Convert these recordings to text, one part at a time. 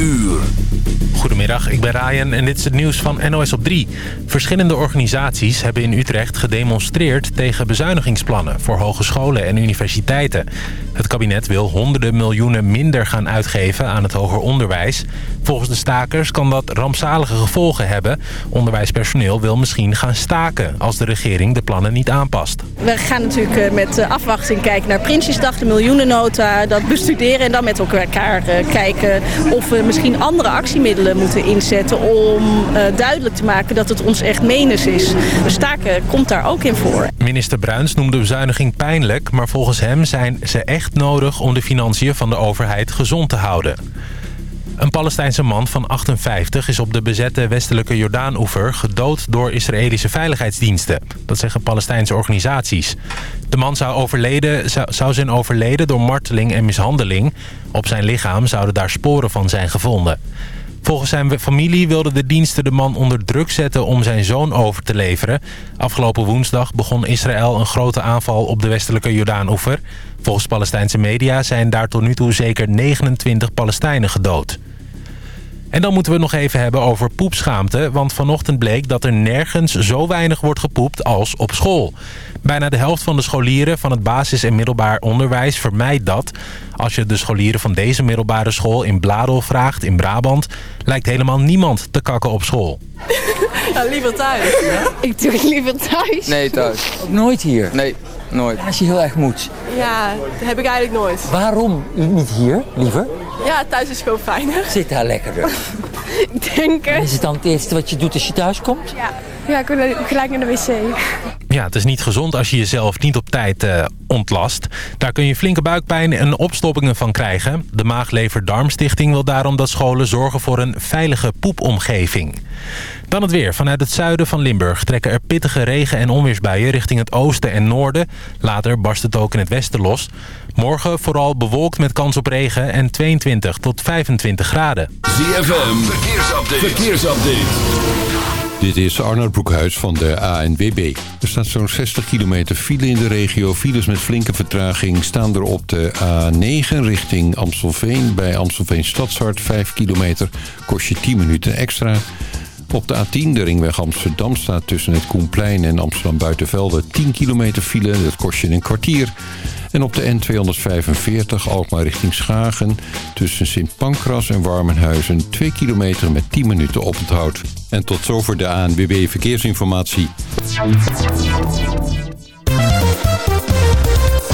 uur. Goedemiddag, ik ben Ryan en dit is het nieuws van NOS op 3. Verschillende organisaties hebben in Utrecht gedemonstreerd tegen bezuinigingsplannen voor hogescholen en universiteiten. Het kabinet wil honderden miljoenen minder gaan uitgeven aan het hoger onderwijs. Volgens de stakers kan dat rampzalige gevolgen hebben. Onderwijspersoneel wil misschien gaan staken als de regering de plannen niet aanpast. We gaan natuurlijk eh, met afwachting kijken naar Prinsjesdag, de miljoenennota, dat bestuderen en dan met elkaar eh, kijken of we misschien andere actiemiddelen moeten inzetten om duidelijk te maken dat het ons echt menens is. De staken komt daar ook in voor. Minister Bruins noemde bezuiniging pijnlijk, maar volgens hem zijn ze echt nodig om de financiën van de overheid gezond te houden. Een Palestijnse man van 58 is op de bezette westelijke Jordaanoever gedood door Israëlische veiligheidsdiensten. Dat zeggen Palestijnse organisaties. De man zou, overleden, zou zijn overleden door marteling en mishandeling. Op zijn lichaam zouden daar sporen van zijn gevonden. Volgens zijn familie wilden de diensten de man onder druk zetten om zijn zoon over te leveren. Afgelopen woensdag begon Israël een grote aanval op de westelijke Jordaanoever. Volgens Palestijnse media zijn daar tot nu toe zeker 29 Palestijnen gedood. En dan moeten we nog even hebben over poepschaamte. Want vanochtend bleek dat er nergens zo weinig wordt gepoept als op school. Bijna de helft van de scholieren van het basis- en middelbaar onderwijs vermijdt dat. Als je de scholieren van deze middelbare school in Bladel vraagt, in Brabant... lijkt helemaal niemand te kakken op school. Ja, liever thuis. Ik doe het liever thuis. Nee, thuis. Nooit hier? Nee, nooit. Als je heel erg moet. Ja, dat heb ik eigenlijk nooit. Waarom niet hier, liever? Ja, thuis is gewoon fijner. Zit daar lekkerder. Ik denk het. Is het dan het eerste wat je doet als je thuis komt? Ja, ja ik wil gelijk naar de wc. Ja, het is niet gezond als je jezelf niet op tijd uh, ontlast. Daar kun je flinke buikpijn en opstoppingen van krijgen. De Maag-Lever-Darmstichting wil daarom dat scholen zorgen voor een veilige poepomgeving. Dan het weer. Vanuit het zuiden van Limburg trekken er pittige regen- en onweersbuien richting het oosten en noorden. Later barst het ook in het westen los. Morgen vooral bewolkt met kans op regen en 22 tot 25 graden. ZFM, verkeersupdate. verkeersupdate. Dit is Arnold Broekhuis van de ANWB. Er staat zo'n 60 kilometer file in de regio. Files met flinke vertraging staan er op de A9 richting Amstelveen. Bij Amstelveen Stadshart 5 kilometer kost je 10 minuten extra. Op de A10, de ringweg Amsterdam, staat tussen het Koenplein en Amsterdam Buitenvelde 10 kilometer file. Dat kost je een kwartier. En op de N245 Alkmaar richting Schagen tussen Sint Pancras en Warmenhuizen 2 kilometer met 10 minuten oponthoud. En tot zover de ANWB Verkeersinformatie.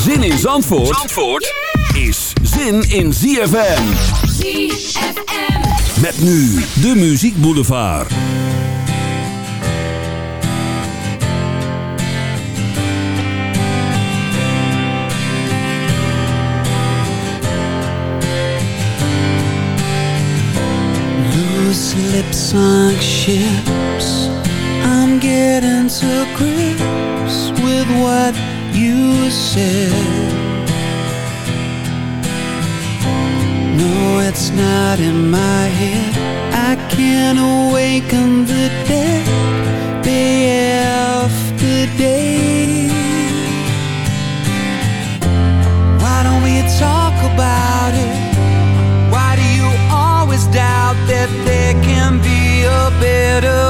Zin in Zandvoort, Zandvoort is zin in ZFM. ZFM. Met nu de Muziek Boulevard. Loose lips sunk ships I'm getting to grips with what you said No, it's not in my head. I can't awaken the dead. Day after day. Why don't we talk about it? Why do you always doubt that there can be a better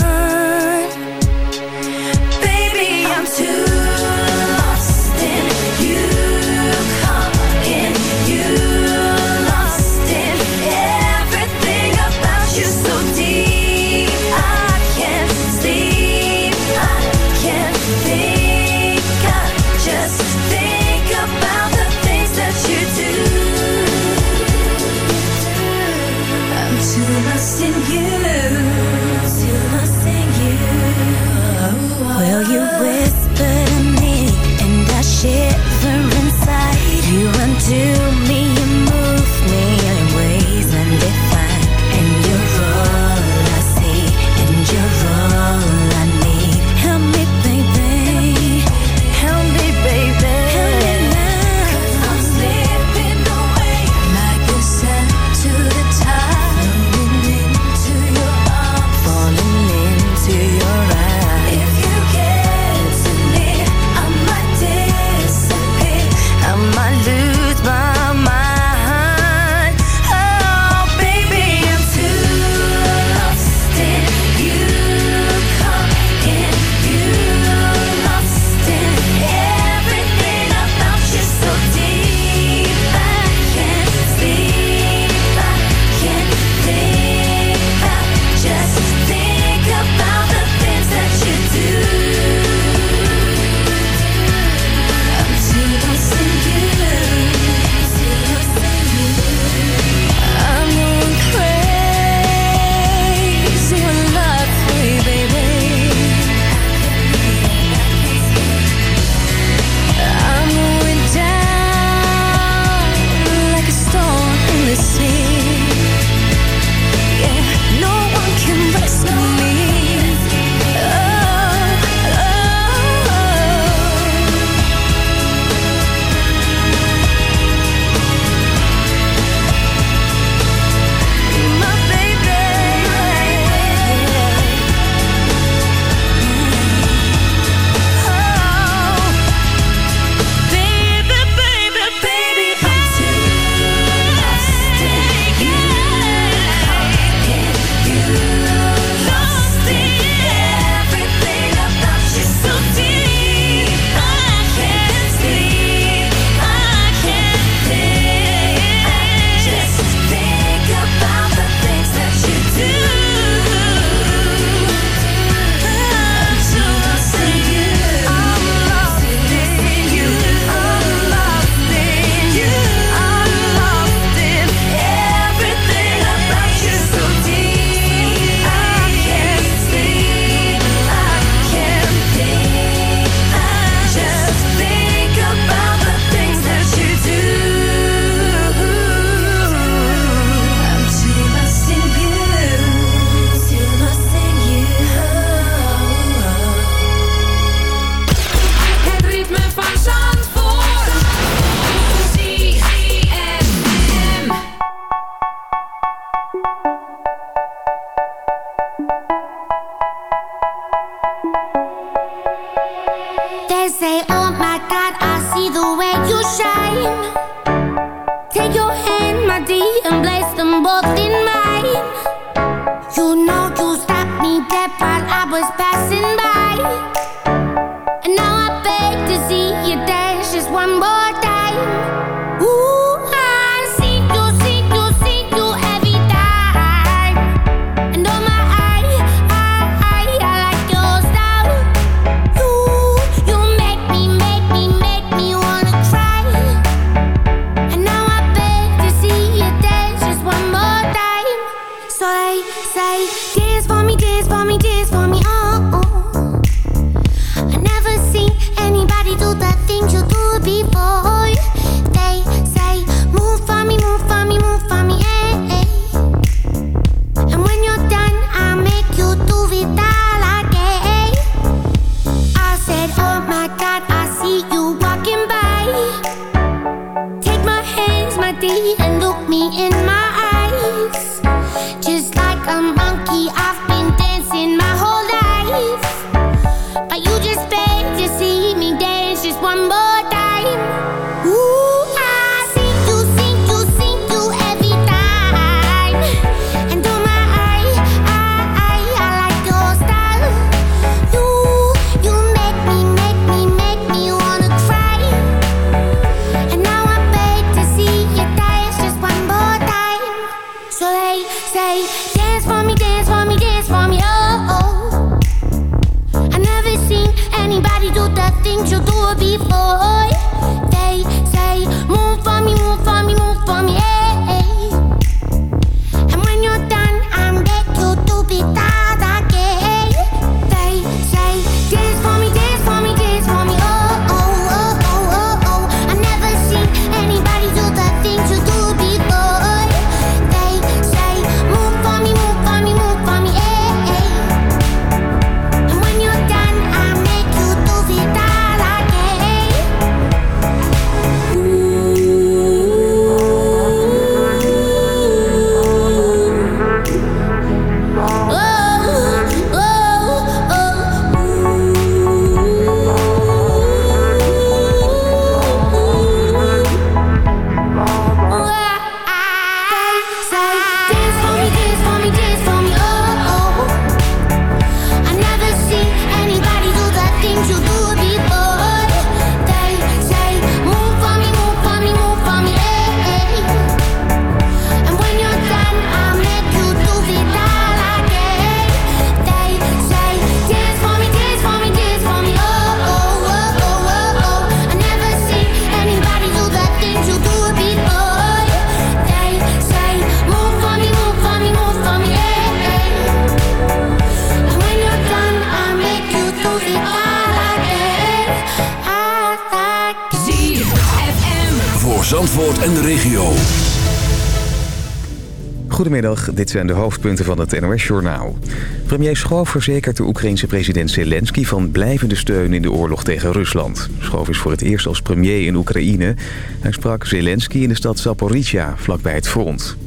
Zijn de hoofdpunten van het NOS-journaal. Premier Schoof verzekert de Oekraïense president Zelensky van blijvende steun in de oorlog tegen Rusland. Schoof is voor het eerst als premier in Oekraïne. Hij sprak Zelensky in de stad Zaporizhia, vlakbij het front.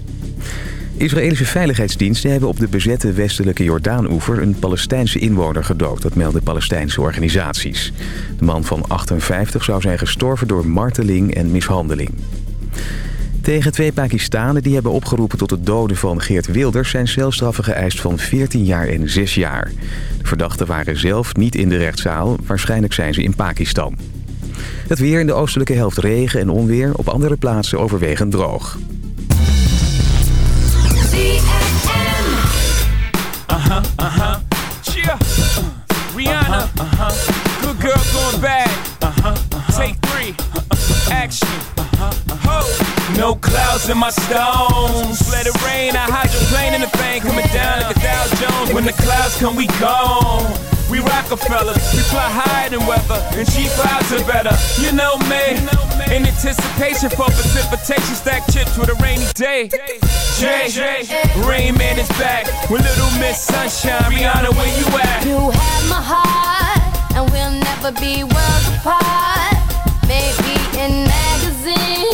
Israëlische veiligheidsdiensten hebben op de bezette westelijke Jordaanoever een Palestijnse inwoner gedood. Dat melden Palestijnse organisaties. De man van 58 zou zijn gestorven door marteling en mishandeling. Tegen twee Pakistanen die hebben opgeroepen tot het doden van Geert Wilders... zijn celstraffen geëist van 14 jaar en 6 jaar. De verdachten waren zelf niet in de rechtszaal. Waarschijnlijk zijn ze in Pakistan. Het weer in de oostelijke helft regen en onweer. Op andere plaatsen overwegend droog. Uh-huh, uh-huh. Cheer. Rihanna. Uh-huh. Good girl going bad. Uh-huh. Take three. Action. No clouds in my stones. Let it rain. I hydroplane in the thing coming down like a Dow Jones. When the clouds come, we gone. We Rockefellers, we fly higher than weather, and cheap vibes are better. You know me, in anticipation for precipitation, stack chips with a rainy day. Jay, Rain Man is back with Little Miss Sunshine. Rihanna, where you at? You have my heart, and we'll never be worlds apart. Maybe in magazines,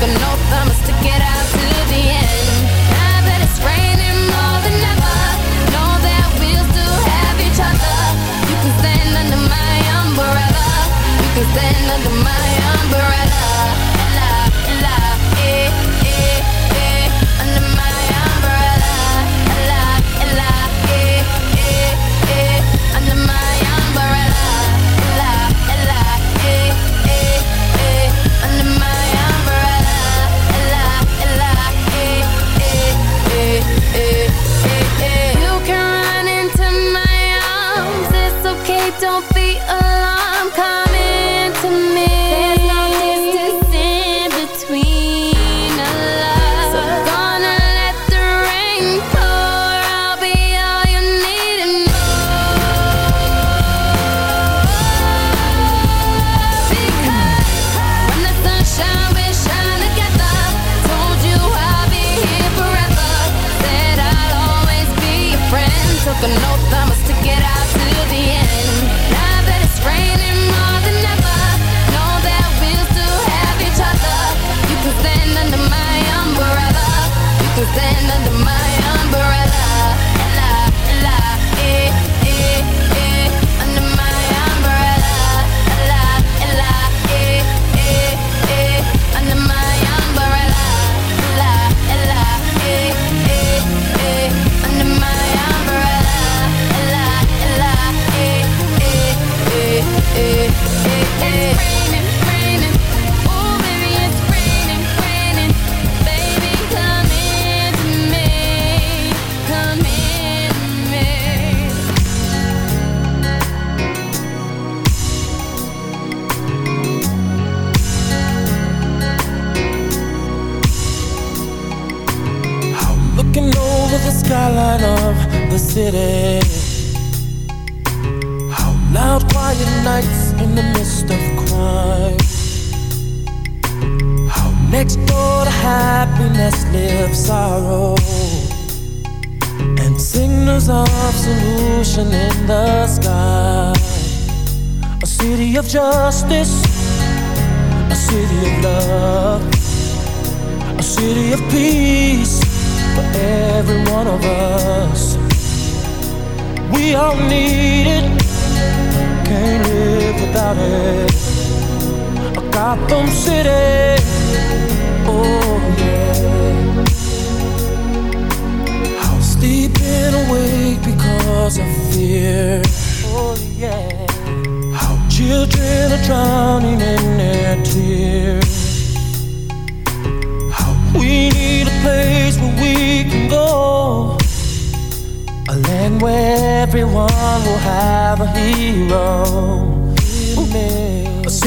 the no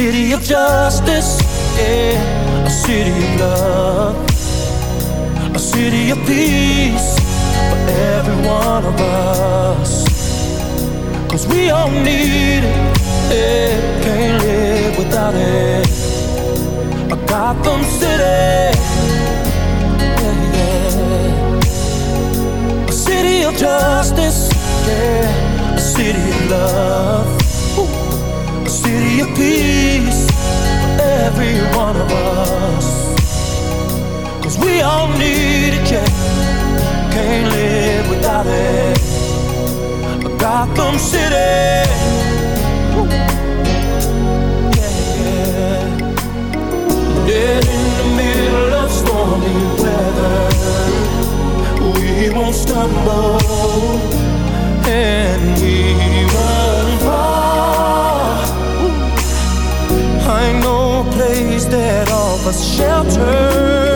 city of justice, yeah, a city of love, a city of peace for every one of us. Cause we all need it, yeah, can't live without it. A Gotham City, yeah, yeah. a city of justice, yeah, a city of love city of peace for every one of us. Cause we all need a check, can't live without it. A Gotham City. Yeah, Dead in the middle of stormy weather, we won't stumble and we won't. That of a shelter.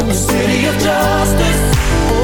in the city of justice.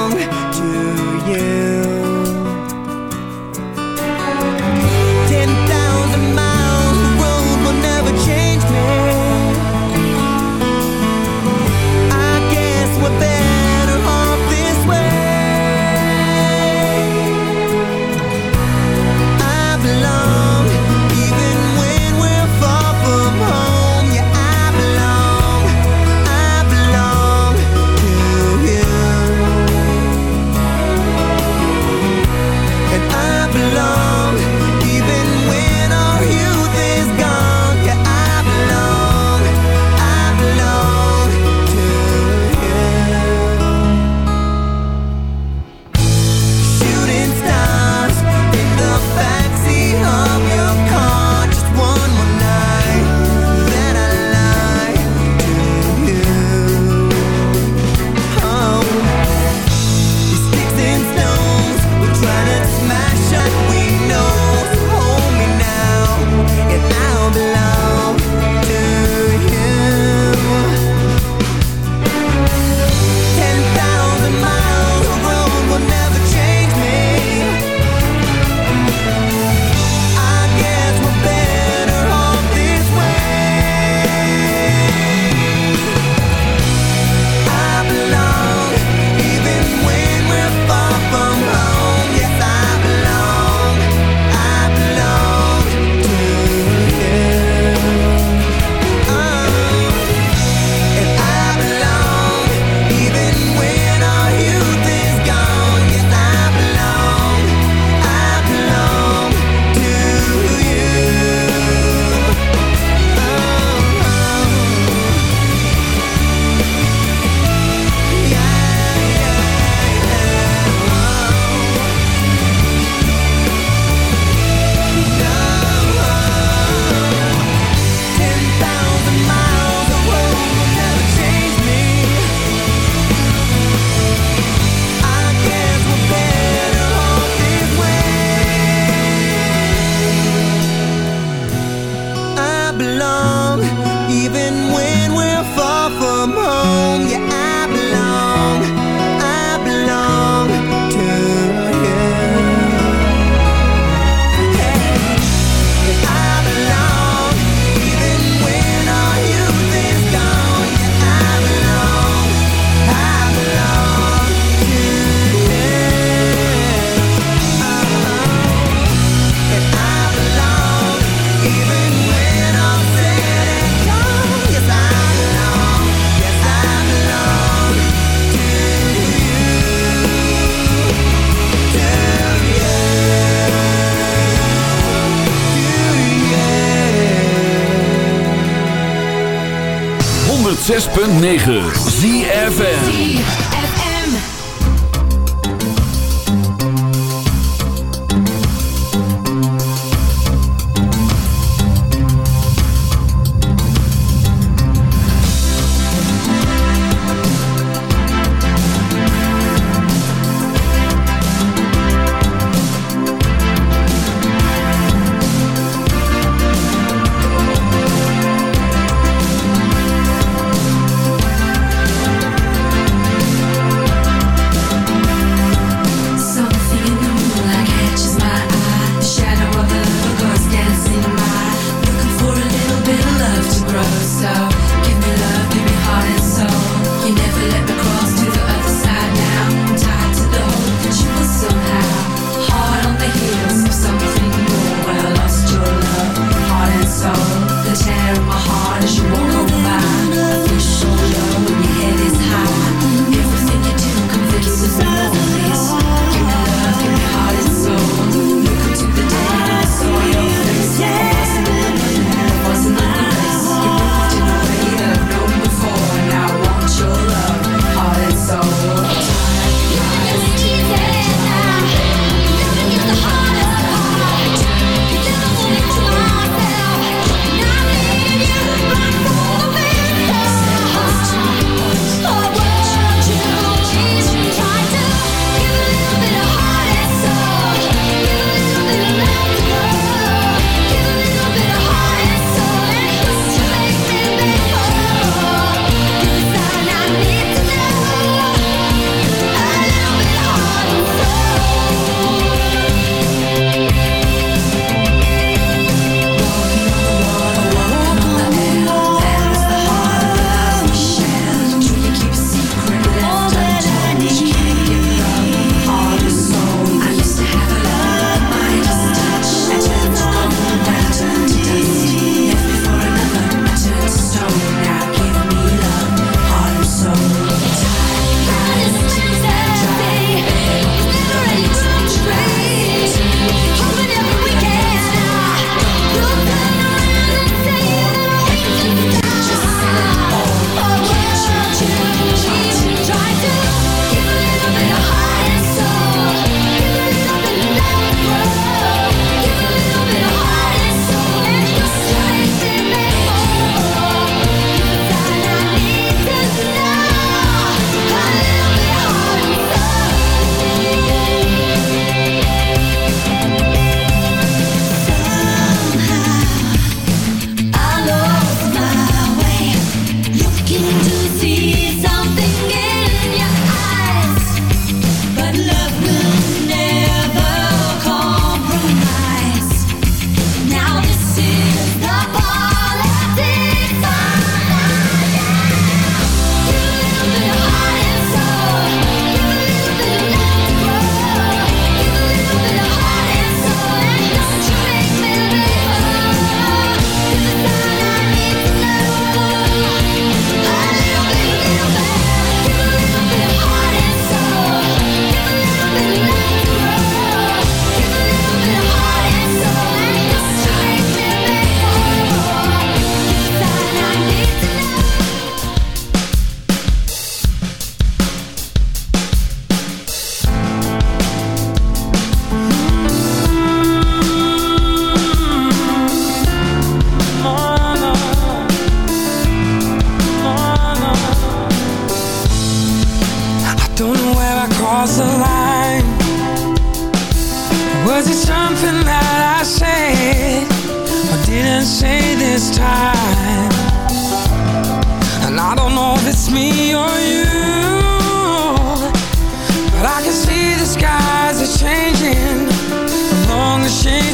9.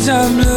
I'm losing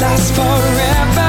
last forever.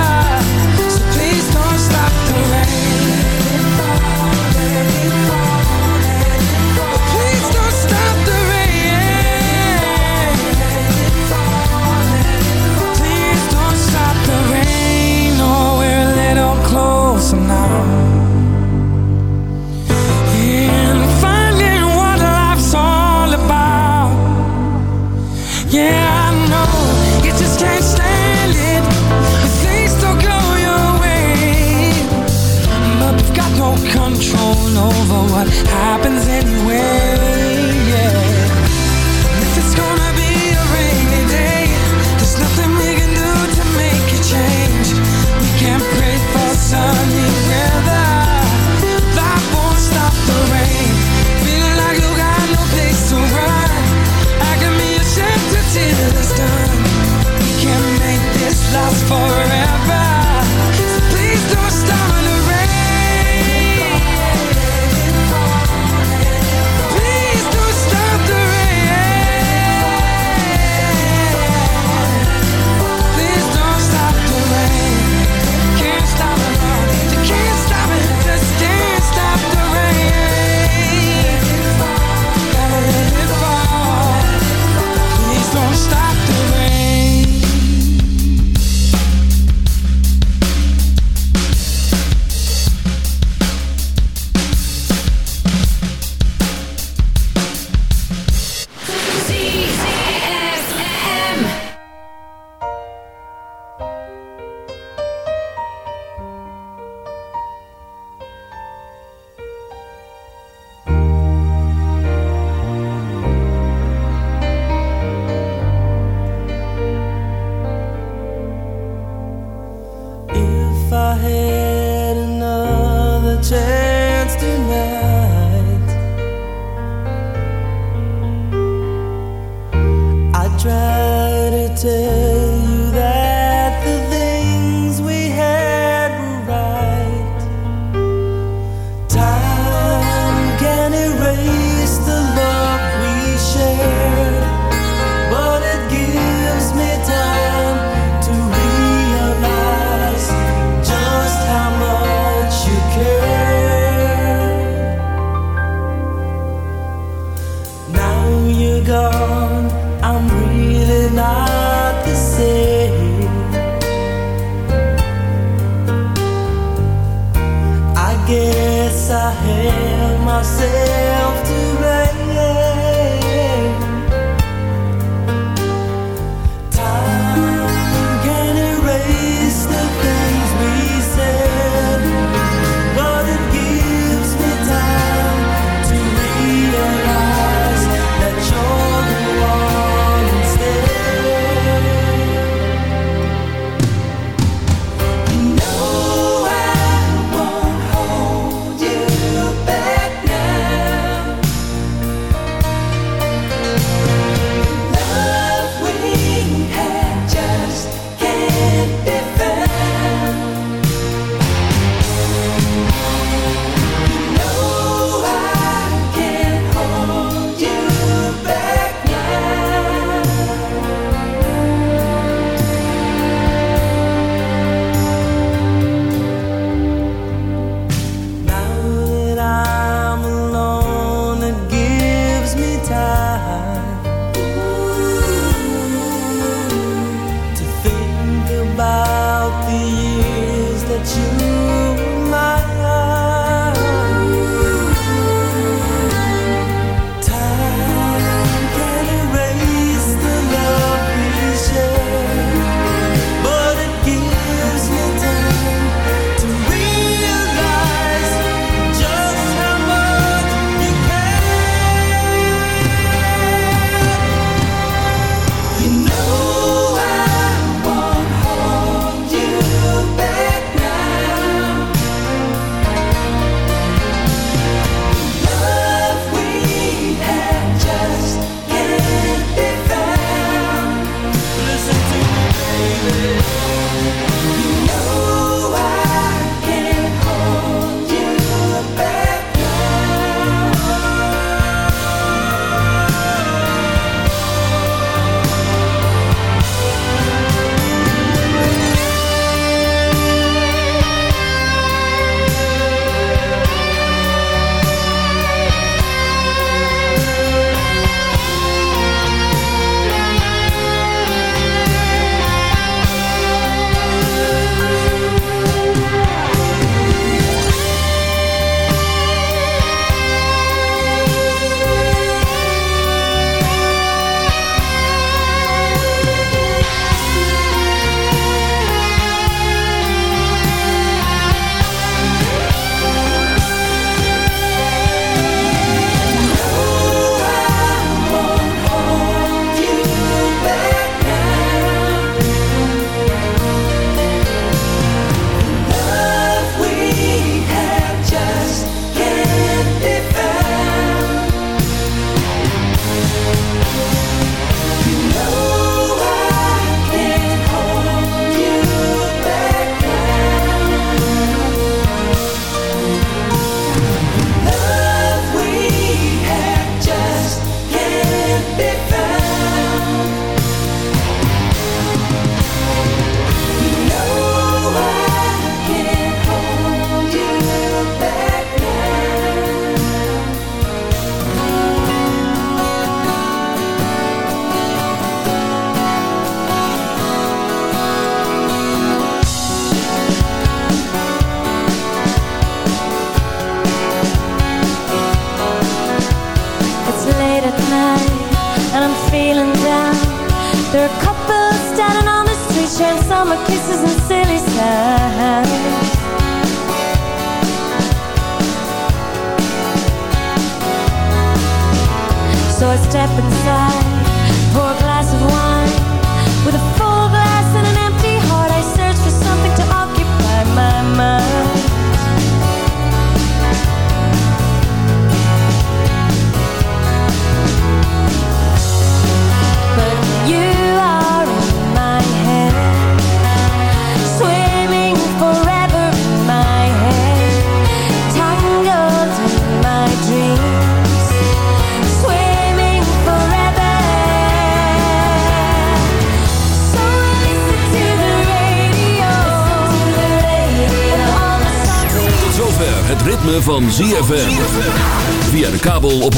hesitate